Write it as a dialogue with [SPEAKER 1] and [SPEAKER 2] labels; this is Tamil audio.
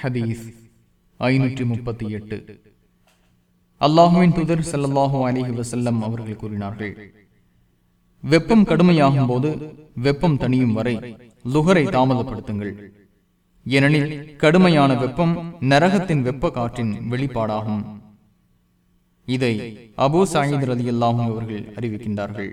[SPEAKER 1] ஹதீஸ் ஐநூற்றி முப்பத்தி எட்டு அல்லாஹுவின் துதர் ஸல்லல்லாஹு அலிஹி வசல்லம் அவர்கள் கூறினார்கள் வெப்பம் கடுமையாகும் போது வெப்பம் தணியும் வரை லுகரை தாமதப்படுத்துங்கள். ஏனெனில் கடுமையான வெப்பம் நரகத்தின் வெப்ப காற்றின் வெளிப்பாடாகும். இதை அபு சாயித் ரலியல்லாஹு அவர்கள் அறிவிக்கின்றார்கள்.